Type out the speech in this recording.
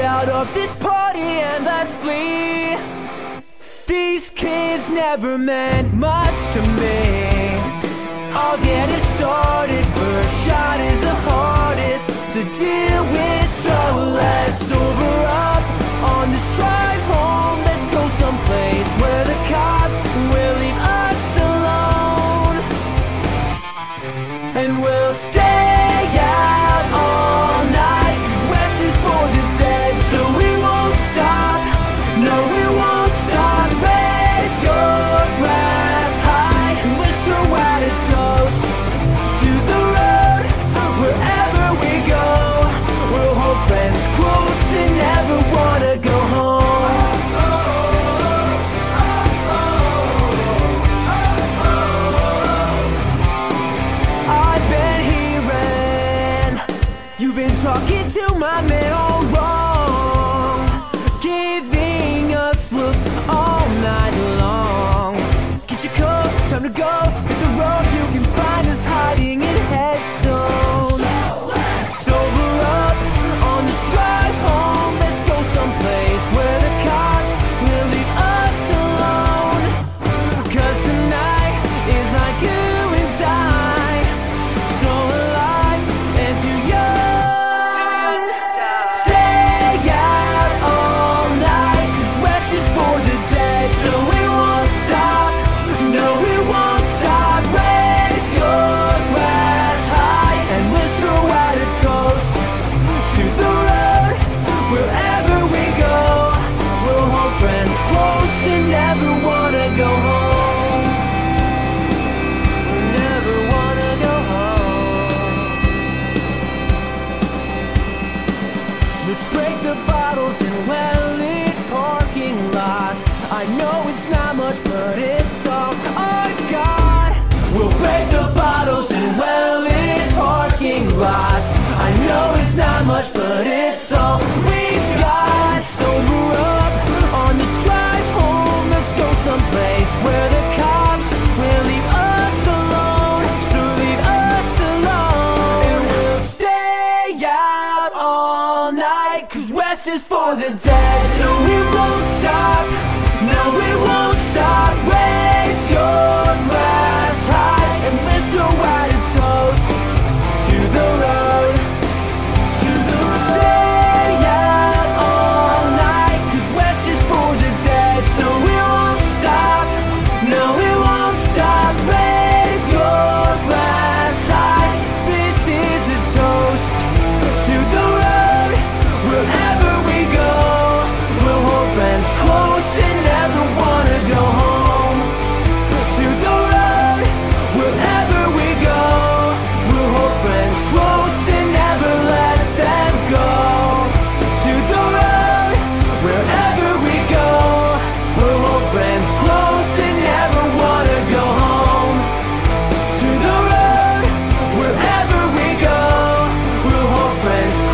out of this party and let's flee. These kids never meant much to me. I'll get it started, first shot is the hardest to deal with, so let's override. Get to my man. used to never wanna go home. Never wanna go home. Let's break the bottles in well-lit parking lots. I know it's not much, but it's all I got. We'll break the bottles in well-lit parking lots. I know it's not much, but it's Is for the dead, so we won't. minds